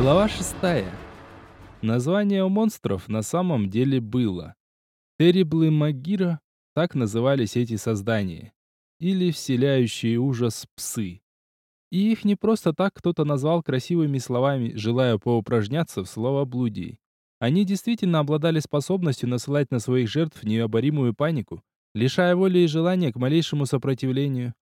Глава шестая. Название у монстров на самом деле было. Терриблы Магира, так назывались эти создания. Или вселяющие ужас псы. И их не просто так кто-то назвал красивыми словами, желая поупражняться в словоблудии. Они действительно обладали способностью насылать на своих жертв необоримую панику, лишая воли и желания к малейшему сопротивлению.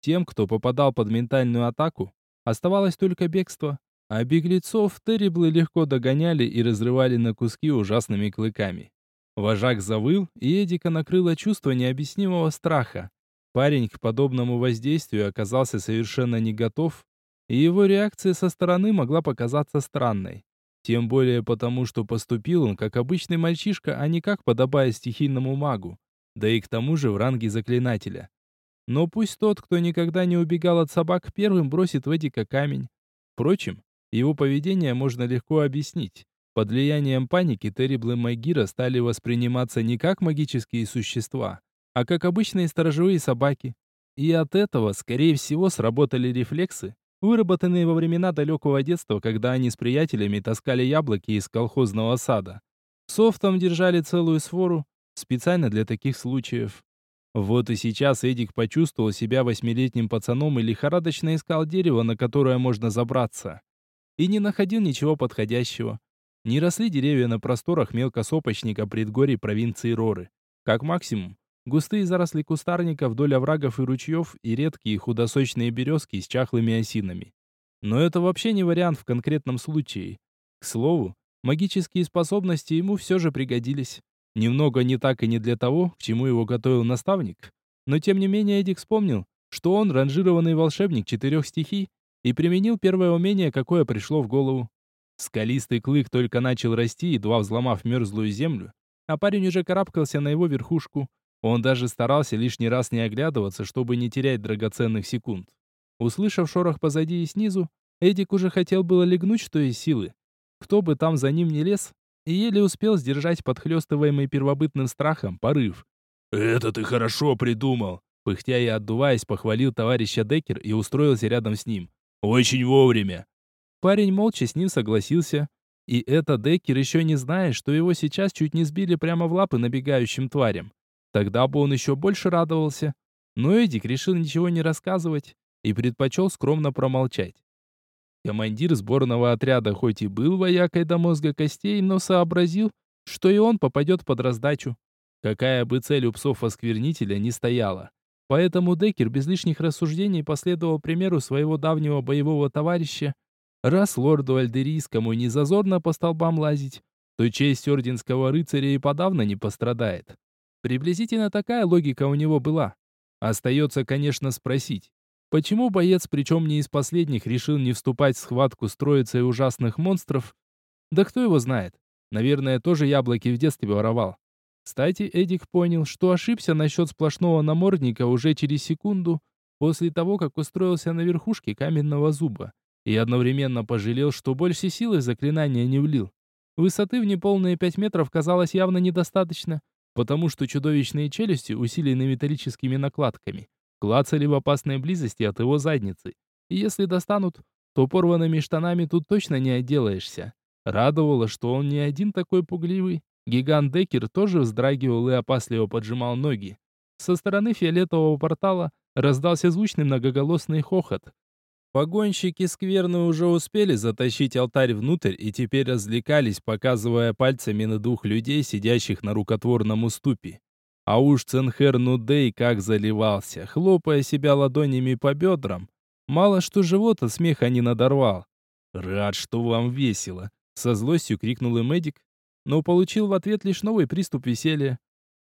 Тем, кто попадал под ментальную атаку, оставалось только бегство, а беглецов Терриблы легко догоняли и разрывали на куски ужасными клыками. Вожак завыл, и Эдика накрыло чувство необъяснимого страха. Парень к подобному воздействию оказался совершенно не готов, и его реакция со стороны могла показаться странной. Тем более потому, что поступил он как обычный мальчишка, а не как подобает стихийному магу, да и к тому же в ранге заклинателя. Но пусть тот, кто никогда не убегал от собак, первым бросит в Эдика камень. Впрочем, его поведение можно легко объяснить. Под влиянием паники Терриблы Магира стали восприниматься не как магические существа, а как обычные сторожевые собаки. И от этого, скорее всего, сработали рефлексы, выработанные во времена далекого детства, когда они с приятелями таскали яблоки из колхозного сада. Сов там держали целую свору, специально для таких случаев. Вот и сейчас Эдик почувствовал себя восьмилетним пацаном и лихорадочно искал дерево, на которое можно забраться и не находил ничего подходящего. Не росли деревья на просторах мелкосопочника предгорий провинции Роры. Как максимум, густые заросли кустарника вдоль оврагов и ручьев и редкие худосочные березки с чахлыми осинами. Но это вообще не вариант в конкретном случае. К слову, магические способности ему все же пригодились. Немного не так и не для того, к чему его готовил наставник. Но тем не менее Эдик вспомнил, что он ранжированный волшебник четырех стихий и применил первое умение, какое пришло в голову. Скалистый клык только начал расти, едва взломав мерзлую землю, а парень уже карабкался на его верхушку. Он даже старался лишний раз не оглядываться, чтобы не терять драгоценных секунд. Услышав шорох позади и снизу, Эдик уже хотел было легнуть, что из силы. Кто бы там за ним не лез, и еле успел сдержать подхлёстываемый первобытным страхом порыв. «Это ты хорошо придумал!» Пыхтя и отдуваясь, похвалил товарища Деккер и устроился рядом с ним. Очень вовремя. Парень молча с ним согласился. И это Деккер еще не знает, что его сейчас чуть не сбили прямо в лапы набегающим тварям. Тогда бы он еще больше радовался. Но Эдик решил ничего не рассказывать и предпочел скромно промолчать. Командир сборного отряда хоть и был воякой до мозга костей, но сообразил, что и он попадет под раздачу. Какая бы цель у псов-осквернителя не стояла. Поэтому Деккер без лишних рассуждений последовал примеру своего давнего боевого товарища. Раз лорду Альдерийскому не зазорно по столбам лазить, то честь орденского рыцаря и подавно не пострадает. Приблизительно такая логика у него была. Остается, конечно, спросить, почему боец, причем не из последних, решил не вступать в схватку с троицей ужасных монстров? Да кто его знает? Наверное, тоже яблоки в детстве воровал. Кстати, Эдик понял, что ошибся насчет сплошного намордника уже через секунду после того, как устроился на верхушке каменного зуба, и одновременно пожалел, что больше силы в заклинание не влил. Высоты в неполные пять метров казалось явно недостаточно, потому что чудовищные челюсти, усиленные металлическими накладками, клацали в опасной близости от его задницы. И если достанут, то порванными штанами тут точно не отделаешься. Радовало, что он не один такой пугливый, Гигант Деккер тоже вздрагивал и опасливо поджимал ноги. Со стороны фиолетового портала раздался звучный многоголосный хохот. Погонщики скверны уже успели затащить алтарь внутрь и теперь развлекались, показывая пальцами на двух людей, сидящих на рукотворном уступе. А уж Ценхер Нудей как заливался, хлопая себя ладонями по бедрам. Мало что живот от смеха не надорвал. «Рад, что вам весело!» Со злостью крикнул и Мэдик, но получил в ответ лишь новый приступ веселья.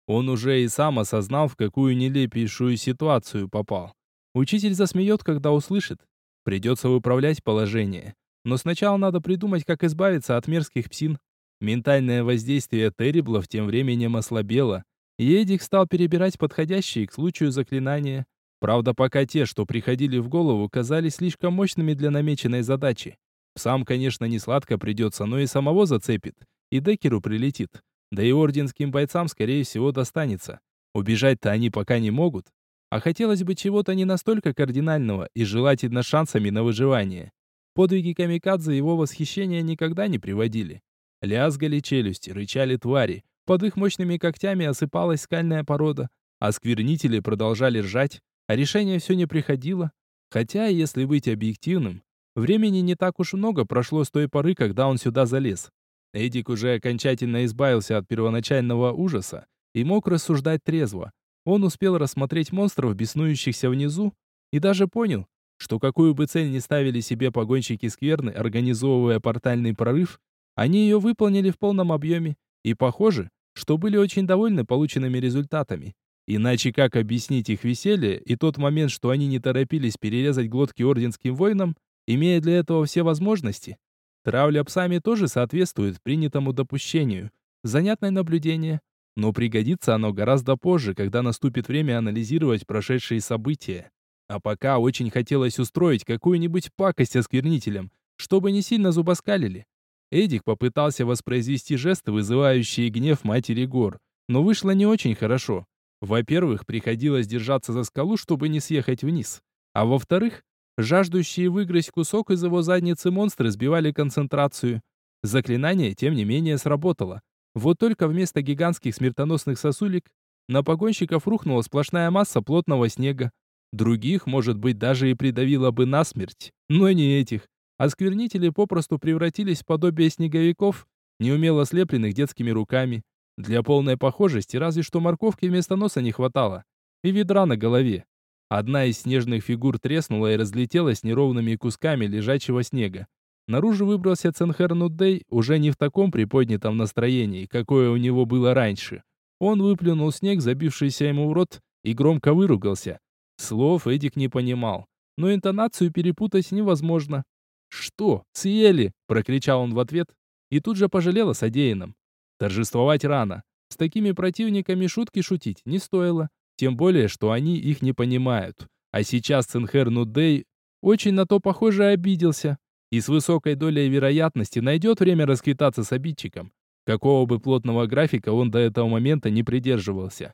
Он уже и сам осознал, в какую нелепейшую ситуацию попал. Учитель засмеет, когда услышит. Придется выправлять положение. Но сначала надо придумать, как избавиться от мерзких псин. Ментальное воздействие Терриблов тем временем ослабело, и Эдик стал перебирать подходящие к случаю заклинания. Правда, пока те, что приходили в голову, казались слишком мощными для намеченной задачи. Псам, конечно, не сладко придется, но и самого зацепит и Деккеру прилетит. Да и орденским бойцам, скорее всего, достанется. Убежать-то они пока не могут. А хотелось бы чего-то не настолько кардинального и желательно шансами на выживание. Подвиги камикадзе его восхищения никогда не приводили. Лязгали челюсти, рычали твари. Под их мощными когтями осыпалась скальная порода. Осквернители продолжали ржать, а решение все не приходило. Хотя, если быть объективным, времени не так уж много прошло с той поры, когда он сюда залез. Эдик уже окончательно избавился от первоначального ужаса и мог рассуждать трезво. Он успел рассмотреть монстров, беснующихся внизу, и даже понял, что какую бы цель ни ставили себе погонщики скверны, организовывая портальный прорыв, они ее выполнили в полном объеме, и похоже, что были очень довольны полученными результатами. Иначе как объяснить их веселье и тот момент, что они не торопились перерезать глотки орденским воинам, имея для этого все возможности? Травля псами тоже соответствует принятому допущению. Занятное наблюдение. Но пригодится оно гораздо позже, когда наступит время анализировать прошедшие события. А пока очень хотелось устроить какую-нибудь пакость осквернителям, чтобы не сильно зубоскалили. Эдик попытался воспроизвести жесты, вызывающие гнев матери гор, но вышло не очень хорошо. Во-первых, приходилось держаться за скалу, чтобы не съехать вниз. А во-вторых, жаждущие выгрызть кусок из его задницы монстры сбивали концентрацию. Заклинание, тем не менее, сработало. Вот только вместо гигантских смертоносных сосулек на погонщиков рухнула сплошная масса плотного снега. Других, может быть, даже и придавило бы насмерть, но не этих. Осквернители попросту превратились в подобие снеговиков, неумело слепленных детскими руками. Для полной похожести разве что морковки вместо носа не хватало. И ведра на голове. Одна из снежных фигур треснула и разлетелась неровными кусками лежачего снега. Наружу выбрался Ценхер Нуддей уже не в таком приподнятом настроении, какое у него было раньше. Он выплюнул снег, забившийся ему в рот, и громко выругался. Слов Эдик не понимал, но интонацию перепутать невозможно. «Что? Съели!» – прокричал он в ответ и тут же пожалел о содеянном. Торжествовать рано. С такими противниками шутки шутить не стоило. Тем более, что они их не понимают. А сейчас Цинхер Нудей очень на то, похоже, обиделся. И с высокой долей вероятности найдет время расквитаться с обидчиком. Какого бы плотного графика он до этого момента не придерживался.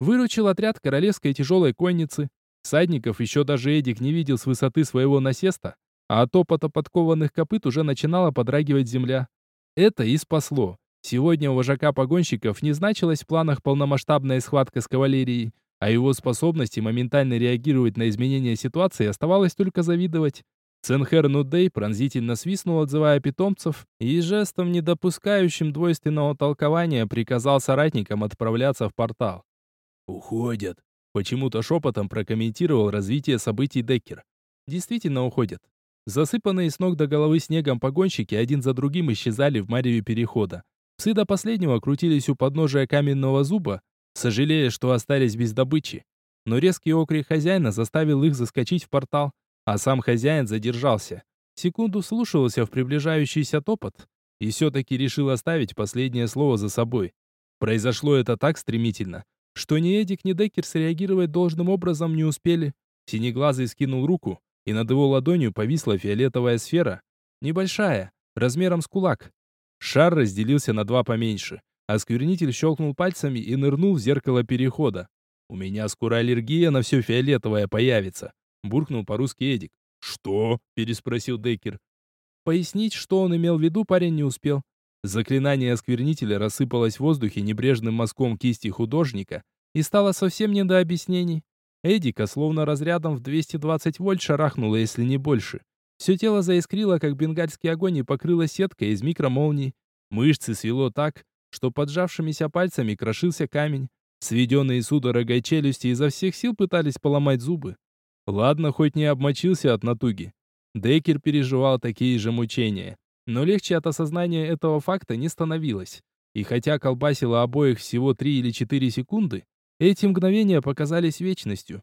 Выручил отряд королевской тяжелой конницы. Садников еще даже Эдик не видел с высоты своего насеста, а от опыта подкованных копыт уже начинала подрагивать земля. Это и спасло. Сегодня у вожака погонщиков не значилась в планах полномасштабная схватка с кавалерией, а его способности моментально реагировать на изменения ситуации оставалось только завидовать. Ценхер Нудей пронзительно свистнул, отзывая питомцев, и жестом, не допускающим двойственного толкования, приказал соратникам отправляться в портал. «Уходят», — почему-то шепотом прокомментировал развитие событий Деккер. «Действительно уходят. Засыпанные с ног до головы снегом погонщики один за другим исчезали в мареве перехода. Псы до последнего крутились у подножия каменного зуба, сожалея, что остались без добычи. Но резкий окрик хозяина заставил их заскочить в портал, а сам хозяин задержался. Секунду слушался в приближающийся топот и все-таки решил оставить последнее слово за собой. Произошло это так стремительно, что ни Эдик, ни Деккер среагировать должным образом не успели. Синеглазый скинул руку, и над его ладонью повисла фиолетовая сфера. Небольшая, размером с кулак. Шар разделился на два поменьше. Осквернитель щелкнул пальцами и нырнул в зеркало перехода. «У меня скоро аллергия на все фиолетовое появится», — буркнул по-русски Эдик. «Что?» — переспросил Дейкер. Пояснить, что он имел в виду, парень не успел. Заклинание осквернителя рассыпалось в воздухе небрежным мазком кисти художника и стало совсем не до объяснений. Эдика словно разрядом в 220 вольт шарахнуло, если не больше. Все тело заискрило, как бенгальский огонь, и покрыло сеткой из микромолний. Мышцы свело так, что поджавшимися пальцами крошился камень. Сведенные судорогой челюсти изо всех сил пытались поломать зубы. Ладно, хоть не обмочился от натуги. Дейкер переживал такие же мучения. Но легче от осознания этого факта не становилось. И хотя колбасило обоих всего 3 или 4 секунды, эти мгновения показались вечностью.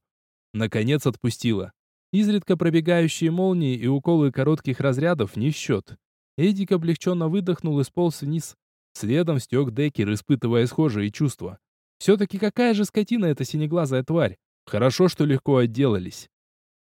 Наконец отпустила. Изредка пробегающие молнии и уколы коротких разрядов не в счет. Эдик облегченно выдохнул и сполз вниз. Следом стек Деккер, испытывая схожие чувства. Все-таки какая же скотина эта синеглазая тварь? Хорошо, что легко отделались.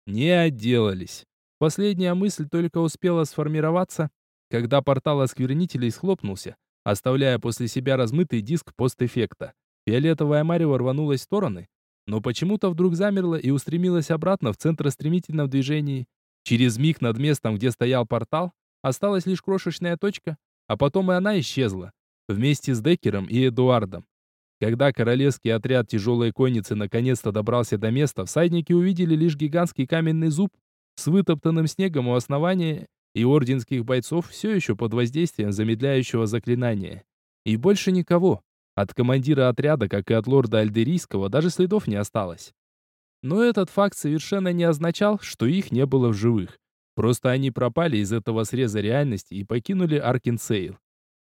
Не отделались. Последняя мысль только успела сформироваться, когда портал осквернителей схлопнулся, оставляя после себя размытый диск постэффекта. Фиолетовая марево рванулась в стороны, но почему-то вдруг замерла и устремилась обратно в центр стремительном движении. Через миг над местом, где стоял портал, осталась лишь крошечная точка, а потом и она исчезла, вместе с Деккером и Эдуардом. Когда королевский отряд тяжелой конницы наконец-то добрался до места, всадники увидели лишь гигантский каменный зуб с вытоптанным снегом у основания и орденских бойцов все еще под воздействием замедляющего заклинания. И больше никого. От командира отряда, как и от лорда Альдерийского, даже следов не осталось. Но этот факт совершенно не означал, что их не было в живых. Просто они пропали из этого среза реальности и покинули Аркинсейл.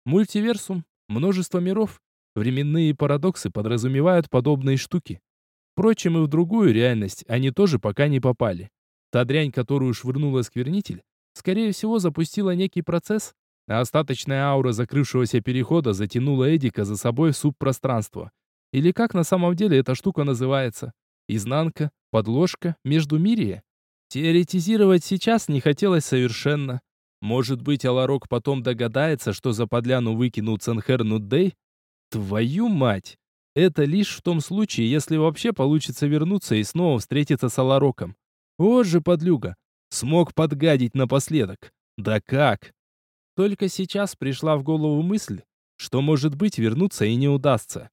Мультиверсум, множество миров, Временные парадоксы подразумевают подобные штуки. Впрочем, и в другую реальность они тоже пока не попали. Та дрянь, которую швырнула сквернитель, скорее всего, запустила некий процесс, остаточная аура закрывшегося перехода затянула Эдика за собой в субпространство. Или как на самом деле эта штука называется? Изнанка? Подложка? Междумирие? Теоретизировать сейчас не хотелось совершенно. Может быть, Аларок потом догадается, что за подляну выкинул Ценхер Нуддей, Твою мать! Это лишь в том случае, если вообще получится вернуться и снова встретиться с Алароком. Вот же подлюга! Смог подгадить напоследок. Да как? Только сейчас пришла в голову мысль, что, может быть, вернуться и не удастся.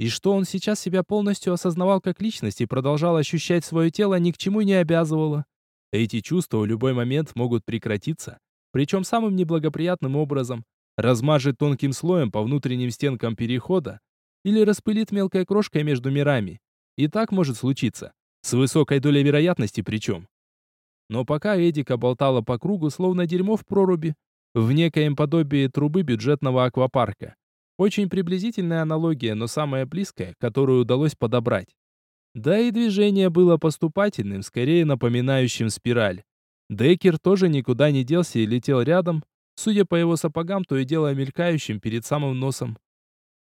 И что он сейчас себя полностью осознавал как личность и продолжал ощущать свое тело ни к чему не обязывало. Эти чувства в любой момент могут прекратиться, причем самым неблагоприятным образом размажет тонким слоем по внутренним стенкам перехода или распылит мелкой крошкой между мирами. И так может случиться. С высокой долей вероятности причем. Но пока Эдика болтала по кругу, словно дерьмо в проруби, в некоем подобии трубы бюджетного аквапарка. Очень приблизительная аналогия, но самая близкая, которую удалось подобрать. Да и движение было поступательным, скорее напоминающим спираль. Деккер тоже никуда не делся и летел рядом, судя по его сапогам, то и дело мелькающим перед самым носом.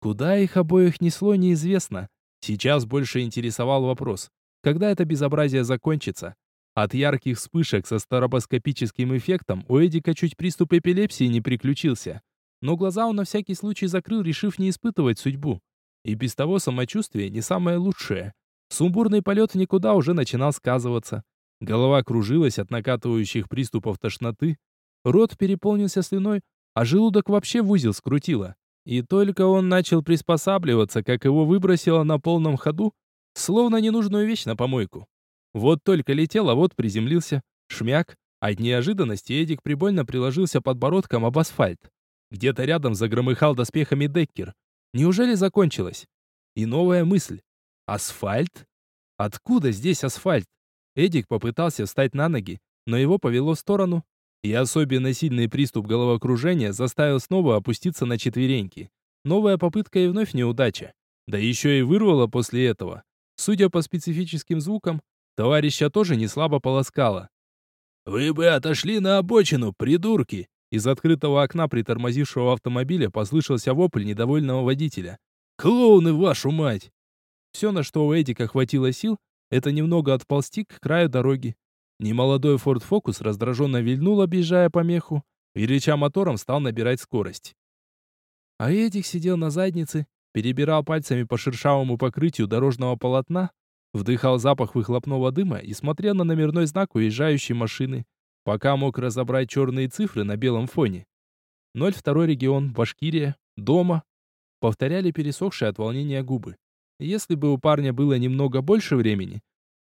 Куда их обоих несло, неизвестно. Сейчас больше интересовал вопрос, когда это безобразие закончится. От ярких вспышек со стробоскопическим эффектом у Эдика чуть приступ эпилепсии не приключился. Но глаза он на всякий случай закрыл, решив не испытывать судьбу. И без того самочувствие не самое лучшее. Сумбурный полет никуда уже начинал сказываться. Голова кружилась от накатывающих приступов тошноты, Рот переполнился слюной, а желудок вообще в узел скрутило. И только он начал приспосабливаться, как его выбросило на полном ходу, словно ненужную вещь на помойку. Вот только летел, а вот приземлился. Шмяк. От неожиданности Эдик прибольно приложился подбородком об асфальт. Где-то рядом загромыхал доспехами Деккер. Неужели закончилось? И новая мысль. Асфальт? Откуда здесь асфальт? Эдик попытался встать на ноги, но его повело в сторону, и особенно сильный приступ головокружения заставил снова опуститься на четвереньки. Новая попытка и вновь неудача. Да еще и вырвало после этого. Судя по специфическим звукам, товарища тоже не слабо полоскало. «Вы бы отошли на обочину, придурки!» Из открытого окна притормозившего автомобиля послышался вопль недовольного водителя. «Клоуны, вашу мать!» Все, на что у Эдика хватило сил, это немного отползти к краю дороги. Немолодой Ford Focus раздраженно вильнул, объезжая помеху, и реча мотором стал набирать скорость. А Эдик сидел на заднице, перебирал пальцами по шершавому покрытию дорожного полотна, вдыхал запах выхлопного дыма и смотрел на номерной знак уезжающей машины, пока мог разобрать черные цифры на белом фоне. 02 регион, Башкирия, дома. Повторяли пересохшие от волнения губы. Если бы у парня было немного больше времени,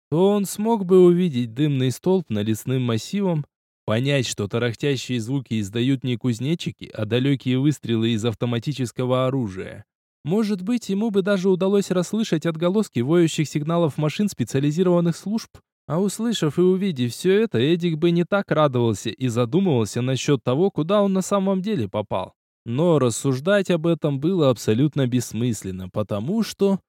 то он смог бы увидеть дымный столб на лесным массивом, понять, что тарахтящие звуки издают не кузнечики, а далекие выстрелы из автоматического оружия. Может быть, ему бы даже удалось расслышать отголоски воющих сигналов машин специализированных служб. А услышав и увидев все это, Эдик бы не так радовался и задумывался насчет того, куда он на самом деле попал. Но рассуждать об этом было абсолютно бессмысленно, потому что...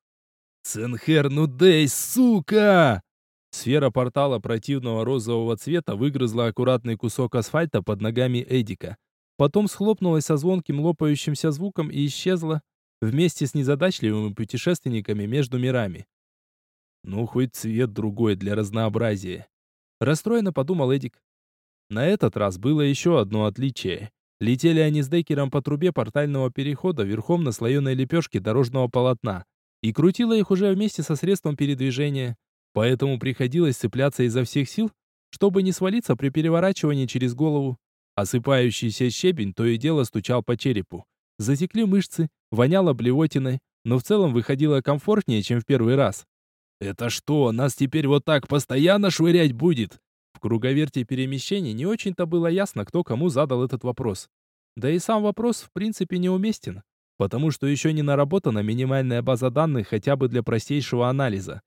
«Ценхер, ну дей, сука!» Сфера портала противного розового цвета выгрызла аккуратный кусок асфальта под ногами Эдика. Потом схлопнулась со звонким лопающимся звуком и исчезла вместе с незадачливыми путешественниками между мирами. Ну, хоть цвет другой для разнообразия. Расстроенно подумал Эдик. На этот раз было еще одно отличие. Летели они с Деккером по трубе портального перехода верхом на слоеной лепешке дорожного полотна. И крутило их уже вместе со средством передвижения поэтому приходилось цепляться изо всех сил, чтобы не свалиться при переворачивании через голову. Осыпающийся щебень то и дело стучал по черепу. Затекли мышцы, воняло блевотиной, но в целом выходило комфортнее, чем в первый раз. «Это что, нас теперь вот так постоянно швырять будет?» В круговерте перемещений не очень-то было ясно, кто кому задал этот вопрос. Да и сам вопрос в принципе неуместен, потому что еще не наработана минимальная база данных хотя бы для простейшего анализа.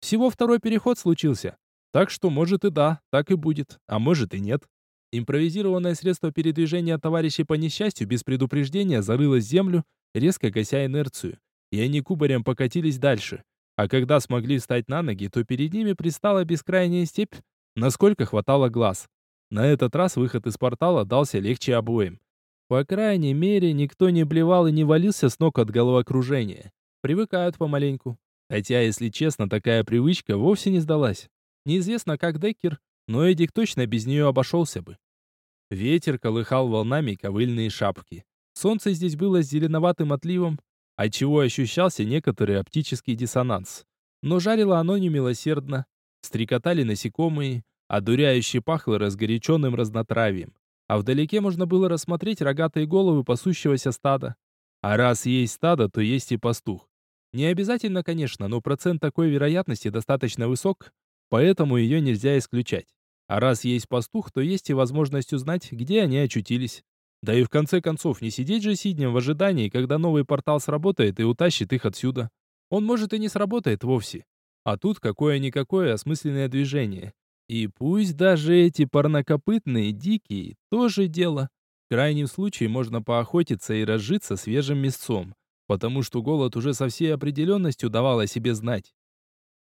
Всего второй переход случился, так что может и да, так и будет, а может и нет. Импровизированное средство передвижения товарищей по несчастью без предупреждения зарылось в землю, резко гася инерцию, и они кубарем покатились дальше. А когда смогли встать на ноги, то перед ними пристала бескрайняя степь, насколько хватало глаз. На этот раз выход из портала дался легче обоим. По крайней мере, никто не блевал и не валился с ног от головокружения. Привыкают помаленьку. Хотя, если честно, такая привычка вовсе не сдалась. Неизвестно, как Деккер, но Эдик точно без нее обошелся бы. Ветер колыхал волнами ковыльные шапки. Солнце здесь было с зеленоватым отливом, отчего ощущался некоторый оптический диссонанс. Но жарило оно немилосердно. Стрекотали насекомые, а дуряюще пахло разгоряченным разнотравием. А вдалеке можно было рассмотреть рогатые головы пасущегося стада. А раз есть стадо, то есть и пастух. Не обязательно, конечно, но процент такой вероятности достаточно высок, поэтому ее нельзя исключать. А раз есть пастух, то есть и возможность узнать, где они очутились. Да и в конце концов, не сидеть же сиднем в ожидании, когда новый портал сработает и утащит их отсюда. Он может и не сработает вовсе. А тут какое-никакое осмысленное движение. И пусть даже эти парнокопытные, дикие, тоже дело. В крайнем случае можно поохотиться и разжиться свежим мясцом, потому что голод уже со всей определенностью давал о себе знать.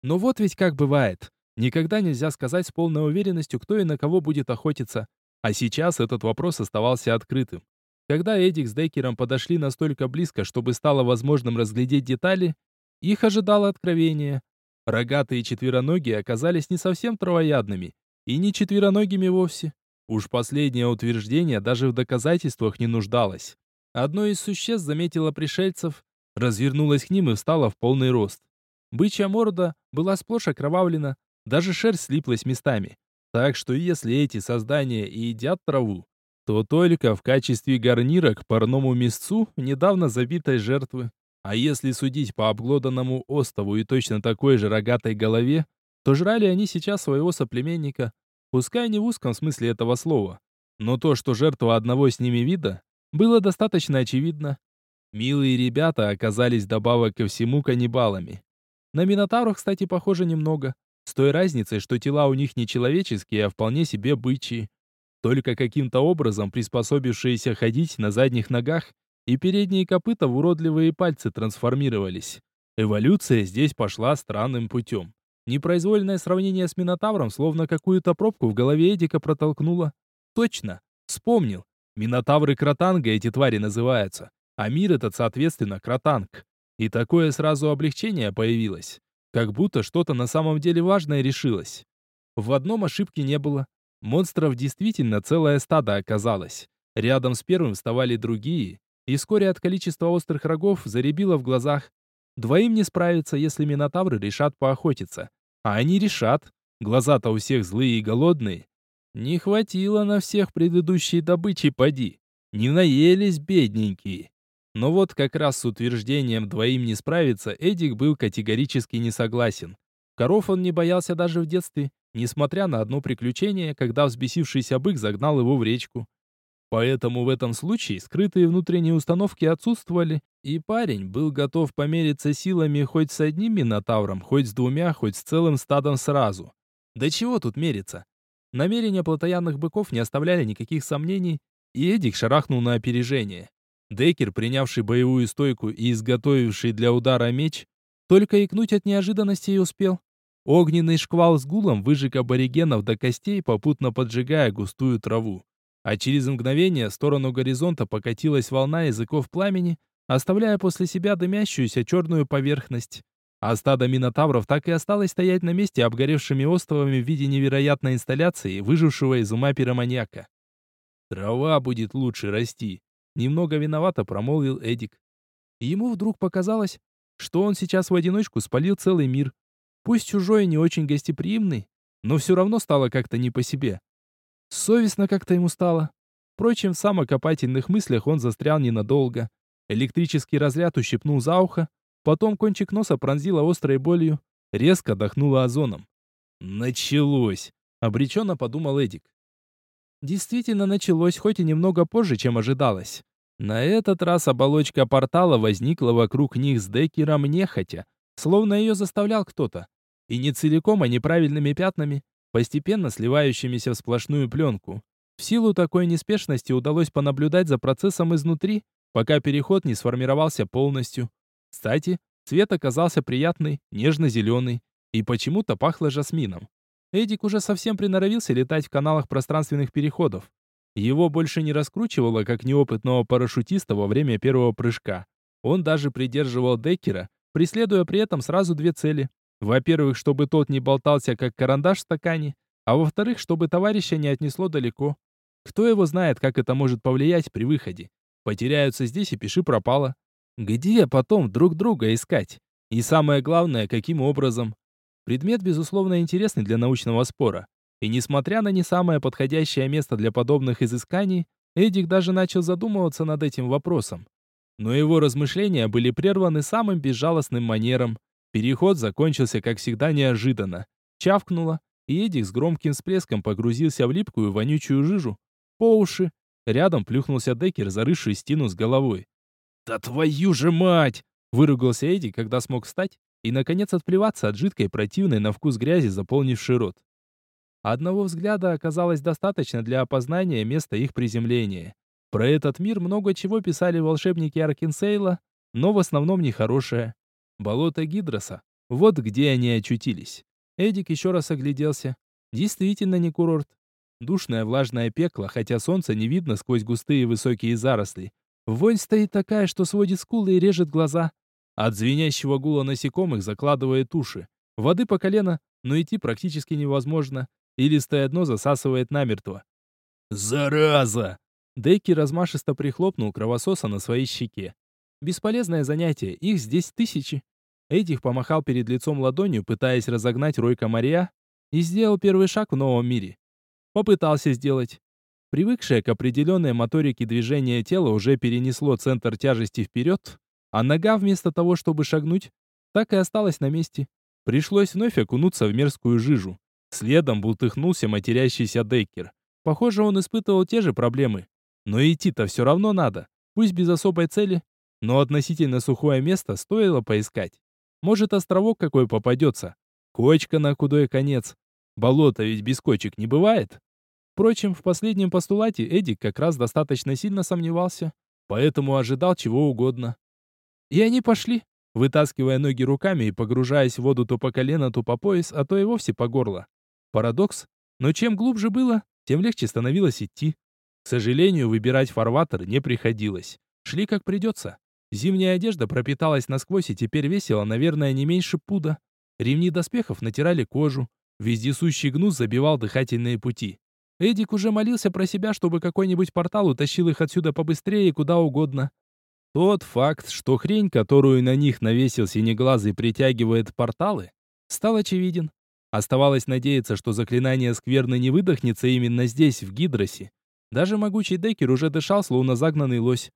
Но вот ведь как бывает. Никогда нельзя сказать с полной уверенностью, кто и на кого будет охотиться. А сейчас этот вопрос оставался открытым. Когда Эдик с Деккером подошли настолько близко, чтобы стало возможным разглядеть детали, их ожидало откровение. Рогатые четвероногие оказались не совсем травоядными, и не четвероногими вовсе. Уж последнее утверждение даже в доказательствах не нуждалось. Одно из существ заметило пришельцев, развернулось к ним и встало в полный рост. Бычья морда была сплошь окровавлена, даже шерсть слиплась местами. Так что если эти создания и едят траву, то только в качестве гарнира к парному мясцу недавно забитой жертвы. А если судить по обглоданному остову и точно такой же рогатой голове, то жрали они сейчас своего соплеменника, пускай не в узком смысле этого слова. Но то, что жертва одного с ними вида, было достаточно очевидно. Милые ребята оказались добавок ко всему каннибалами. На Минотаврах, кстати, похоже немного. С той разницей, что тела у них не человеческие, а вполне себе бычьи. Только каким-то образом приспособившиеся ходить на задних ногах, и передние копыта в уродливые пальцы трансформировались. Эволюция здесь пошла странным путем. Непроизвольное сравнение с Минотавром словно какую-то пробку в голове Эдика протолкнуло. Точно, вспомнил. Минотавры Кротанга эти твари называются, а мир этот, соответственно, Кротанг. И такое сразу облегчение появилось. Как будто что-то на самом деле важное решилось. В одном ошибки не было. Монстров действительно целое стадо оказалось. Рядом с первым вставали другие, и вскоре от количества острых рогов заребило в глазах. Двоим не справиться, если минотавры решат поохотиться. А они решат. Глаза-то у всех злые и голодные. Не хватило на всех предыдущей добычи поди. Не наелись бедненькие. Но вот как раз с утверждением двоим не справиться Эдик был категорически не согласен. Коров он не боялся даже в детстве, несмотря на одно приключение, когда взбесившийся бык загнал его в речку. Поэтому в этом случае скрытые внутренние установки отсутствовали, и парень был готов помериться силами хоть с одним минотавром, хоть с двумя, хоть с целым стадом сразу. Да чего тут мериться? Намерения плотоядных быков не оставляли никаких сомнений, и Эдик шарахнул на опережение. Деккер, принявший боевую стойку и изготовивший для удара меч, только икнуть от неожиданности и успел. Огненный шквал с гулом выжег аборигенов до костей, попутно поджигая густую траву. А через мгновение в сторону горизонта покатилась волна языков пламени, оставляя после себя дымящуюся черную поверхность. А стадо минотавров так и осталось стоять на месте обгоревшими островами в виде невероятной инсталляции, выжившего из ума пироманьяка. «Трава будет лучше расти», Немного виновато промолвил Эдик. Ему вдруг показалось, что он сейчас в одиночку спалил целый мир. Пусть чужой и не очень гостеприимный, но все равно стало как-то не по себе. Совестно как-то ему стало. Впрочем, в самокопательных мыслях он застрял ненадолго. Электрический разряд ущипнул за ухо, потом кончик носа пронзило острой болью, резко дохнуло озоном. «Началось!» — обреченно подумал Эдик. Действительно началось, хоть и немного позже, чем ожидалось. На этот раз оболочка портала возникла вокруг них с Деккером нехотя, словно ее заставлял кто-то. И не целиком, а неправильными пятнами, постепенно сливающимися в сплошную пленку. В силу такой неспешности удалось понаблюдать за процессом изнутри, пока переход не сформировался полностью. Кстати, цвет оказался приятный, нежно-зеленый, и почему-то пахло жасмином. Эдик уже совсем приноровился летать в каналах пространственных переходов. Его больше не раскручивало, как неопытного парашютиста во время первого прыжка. Он даже придерживал Деккера, преследуя при этом сразу две цели. Во-первых, чтобы тот не болтался, как карандаш в стакане, а во-вторых, чтобы товарища не отнесло далеко. Кто его знает, как это может повлиять при выходе. Потеряются здесь и пиши пропало. Где потом друг друга искать? И самое главное, каким образом? Предмет, безусловно, интересный для научного спора. И несмотря на не самое подходящее место для подобных изысканий, Эдик даже начал задумываться над этим вопросом. Но его размышления были прерваны самым безжалостным манером. Переход закончился, как всегда, неожиданно. Чавкнуло, и Эдик с громким всплеском погрузился в липкую вонючую жижу. По уши. Рядом плюхнулся Деккер, зарывший стену с головой. «Да твою же мать!» — выругался Эдик, когда смог встать и, наконец, отплеваться от жидкой противной на вкус грязи, заполнившей рот. Одного взгляда оказалось достаточно для опознания места их приземления. Про этот мир много чего писали волшебники Аркинсейла, но в основном нехорошее. Болото Гидроса. Вот где они очутились. Эдик еще раз огляделся. Действительно не курорт. Душное влажное пекло, хотя солнца не видно сквозь густые высокие заросли. Вонь стоит такая, что сводит скулы и режет глаза. От звенящего гула насекомых закладывает уши. Воды по колено, но идти практически невозможно. И листое дно засасывает намертво. «Зараза!» Дейки размашисто прихлопнул кровососа на своей щеке. Бесполезное занятие, их здесь тысячи. Эдих помахал перед лицом ладонью, пытаясь разогнать рой комария, и сделал первый шаг в новом мире. Попытался сделать. Привыкшее к определенной моторике движения тело уже перенесло центр тяжести вперед, а нога вместо того, чтобы шагнуть, так и осталась на месте. Пришлось вновь окунуться в мерзкую жижу. Следом бултыхнулся матерящийся Дейкер. Похоже, он испытывал те же проблемы. Но идти-то все равно надо. Пусть без особой цели, но относительно сухое место стоило поискать. Может, островок какой попадется. Кочка на худой конец. Болото ведь без кочек не бывает. Впрочем, в последнем постулате Эдик как раз достаточно сильно сомневался, поэтому ожидал чего угодно. И они пошли, вытаскивая ноги руками и погружаясь в воду то по колено, то по пояс, а то и вовсе по горло. Парадокс, но чем глубже было, тем легче становилось идти. К сожалению, выбирать фарватер не приходилось. Шли как придется. Зимняя одежда пропиталась насквозь и теперь весила, наверное, не меньше пуда. Ремни доспехов натирали кожу. Вездесущий гнус забивал дыхательные пути. Эдик уже молился про себя, чтобы какой-нибудь портал утащил их отсюда побыстрее и куда угодно. Тот факт, что хрень, которую на них навесил синеглазый, притягивает порталы, стал очевиден. Оставалось надеяться, что заклинание скверны не выдохнется именно здесь, в Гидросе. Даже могучий Деккер уже дышал, словно загнанный лось.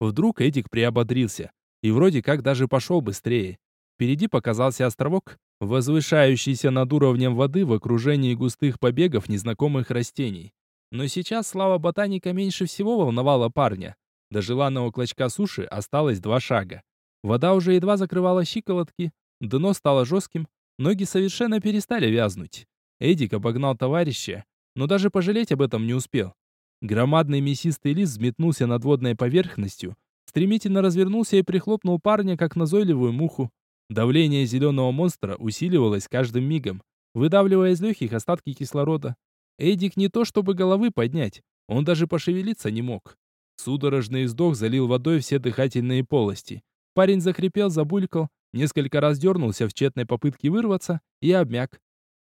Вдруг Эдик приободрился. И вроде как даже пошел быстрее. Впереди показался островок, возвышающийся над уровнем воды в окружении густых побегов незнакомых растений. Но сейчас слава ботаника меньше всего волновала парня. До желанного клочка суши осталось два шага. Вода уже едва закрывала щиколотки, дно стало жестким, ноги совершенно перестали вязнуть. Эдик обогнал товарища, но даже пожалеть об этом не успел. Громадный мясистый лист взметнулся над водной поверхностью, стремительно развернулся и прихлопнул парня, как назойливую муху. Давление зеленого монстра усиливалось каждым мигом, выдавливая из легких остатки кислорода. Эдик не то чтобы головы поднять, он даже пошевелиться не мог. Судорожный издох залил водой все дыхательные полости. Парень захрипел, забулькал, несколько раз дернулся в тщетной попытке вырваться и обмяк.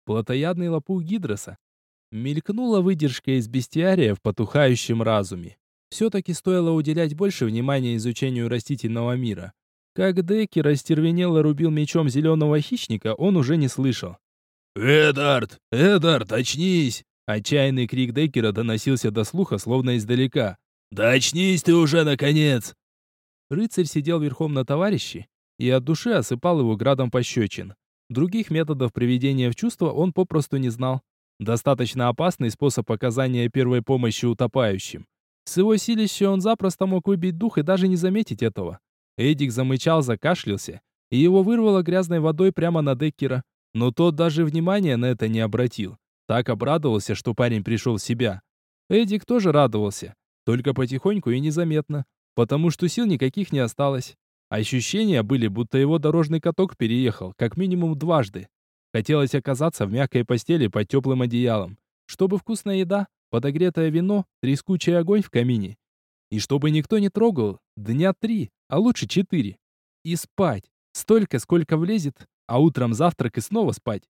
Плотоядный лопух гидроса. Мелькнула выдержка из бестиария в потухающем разуме. Все-таки стоило уделять больше внимания изучению растительного мира. Как Деки растервенело рубил мечом зеленого хищника, он уже не слышал. «Эдард! Эдард, очнись!» Отчаянный крик Деккера доносился до слуха, словно издалека. «Да очнись ты уже, наконец!» Рыцарь сидел верхом на товарище и от души осыпал его градом пощечин. Других методов приведения в чувство он попросту не знал. Достаточно опасный способ оказания первой помощи утопающим. С его силищей он запросто мог выбить дух и даже не заметить этого. Эдик замычал, закашлялся, и его вырвало грязной водой прямо на Деккера. Но тот даже внимания на это не обратил. Так обрадовался, что парень пришел в себя. Эдик тоже радовался, только потихоньку и незаметно, потому что сил никаких не осталось. Ощущения были, будто его дорожный каток переехал, как минимум дважды. Хотелось оказаться в мягкой постели под теплым одеялом, чтобы вкусная еда, подогретое вино, трескучий огонь в камине. И чтобы никто не трогал дня три, а лучше четыре. И спать. Столько, сколько влезет, а утром завтрак и снова спать.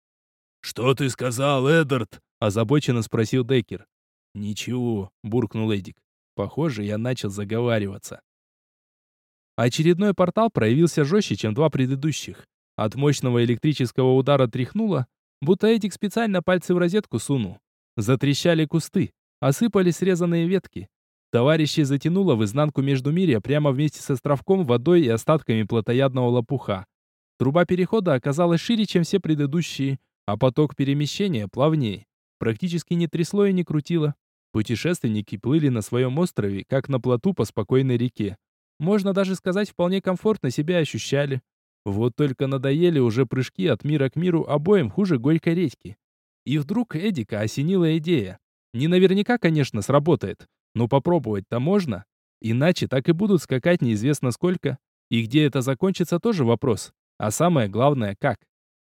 «Что ты сказал, Эдард?» – озабоченно спросил Деккер. «Ничего», – буркнул Эдик. «Похоже, я начал заговариваться». Очередной портал проявился жестче, чем два предыдущих. От мощного электрического удара тряхнуло, будто Эдик специально пальцы в розетку сунул. Затрещали кусты, осыпались срезанные ветки. Товарищи затянуло в изнанку между миря прямо вместе с островком, водой и остатками плотоядного лопуха. Труба перехода оказалась шире, чем все предыдущие, а поток перемещения плавнее. Практически не трясло и не крутило. Путешественники плыли на своем острове, как на плоту по спокойной реке. Можно даже сказать, вполне комфортно себя ощущали. Вот только надоели уже прыжки от мира к миру обоим хуже горькой редьки. И вдруг Эдика осенила идея. Не наверняка, конечно, сработает, но попробовать-то можно. Иначе так и будут скакать неизвестно сколько. И где это закончится, тоже вопрос. А самое главное, как.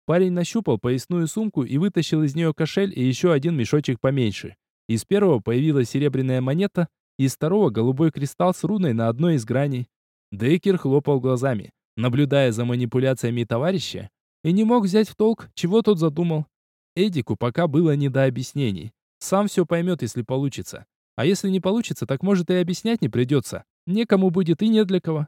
Парень нащупал поясную сумку и вытащил из нее кошель и еще один мешочек поменьше. Из первого появилась серебряная монета, из второго голубой кристалл с руной на одной из граней. Дейкер хлопал глазами, наблюдая за манипуляциями товарища, и не мог взять в толк, чего тот задумал. Эдику пока было не до объяснений. Сам все поймет, если получится. А если не получится, так может и объяснять не придется. Некому будет и не для кого.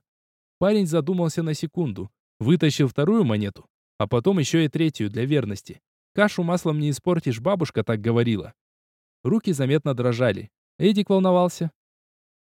Парень задумался на секунду, вытащил вторую монету, а потом еще и третью для верности. Кашу маслом не испортишь, бабушка так говорила. Руки заметно дрожали. Эдик волновался.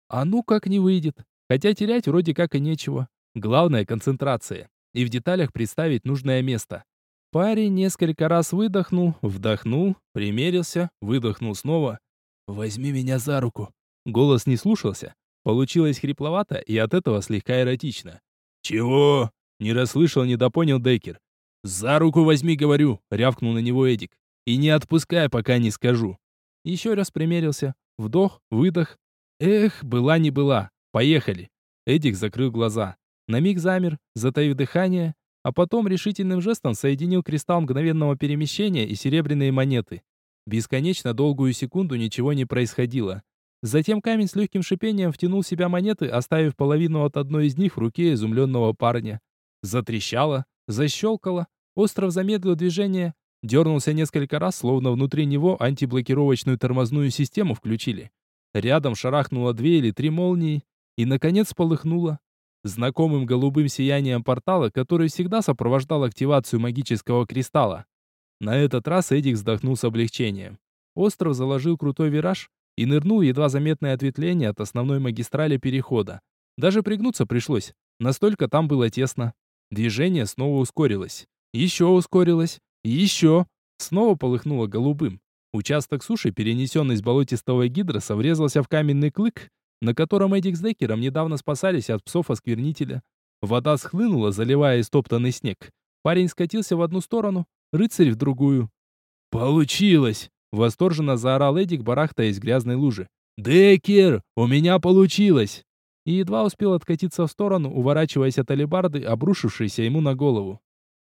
А ну как не выйдет. Хотя терять вроде как и нечего. Главное концентрация. И в деталях представить нужное место. Парень несколько раз выдохнул, вдохнул, примерился, выдохнул снова. «Возьми меня за руку». Голос не слушался. Получилось хрипловато и от этого слегка эротично. «Чего?» Не расслышал, недопонял Деккер. «За руку возьми, говорю!» — рявкнул на него Эдик. «И не отпускай, пока не скажу». Еще раз примерился. Вдох, выдох. Эх, была не была. Поехали. Эдик закрыл глаза. На миг замер, затаив дыхание, а потом решительным жестом соединил кристалл мгновенного перемещения и серебряные монеты. Бесконечно долгую секунду ничего не происходило. Затем камень с легким шипением втянул в себя монеты, оставив половину от одной из них в руке изумленного парня. Затрещало, защелкало, остров замедлил движение, дернулся несколько раз, словно внутри него антиблокировочную тормозную систему включили. Рядом шарахнуло две или три молнии, и, наконец, полыхнуло. Знакомым голубым сиянием портала, который всегда сопровождал активацию магического кристалла. На этот раз Эдик вздохнул с облегчением. Остров заложил крутой вираж и нырнул едва заметное ответвление от основной магистрали перехода. Даже пригнуться пришлось, настолько там было тесно. Движение снова ускорилось. Еще ускорилось. Еще. Снова полыхнуло голубым. Участок суши, перенесенный с болотистого гидроса, врезался в каменный клык, на котором Эдик с Деккером недавно спасались от псов-осквернителя. Вода схлынула, заливая истоптанный снег. Парень скатился в одну сторону, рыцарь в другую. «Получилось!» — восторженно заорал Эдик, барахтаясь в грязной луже. «Деккер, у меня получилось!» и едва успел откатиться в сторону, уворачиваясь от алебарды, обрушившейся ему на голову.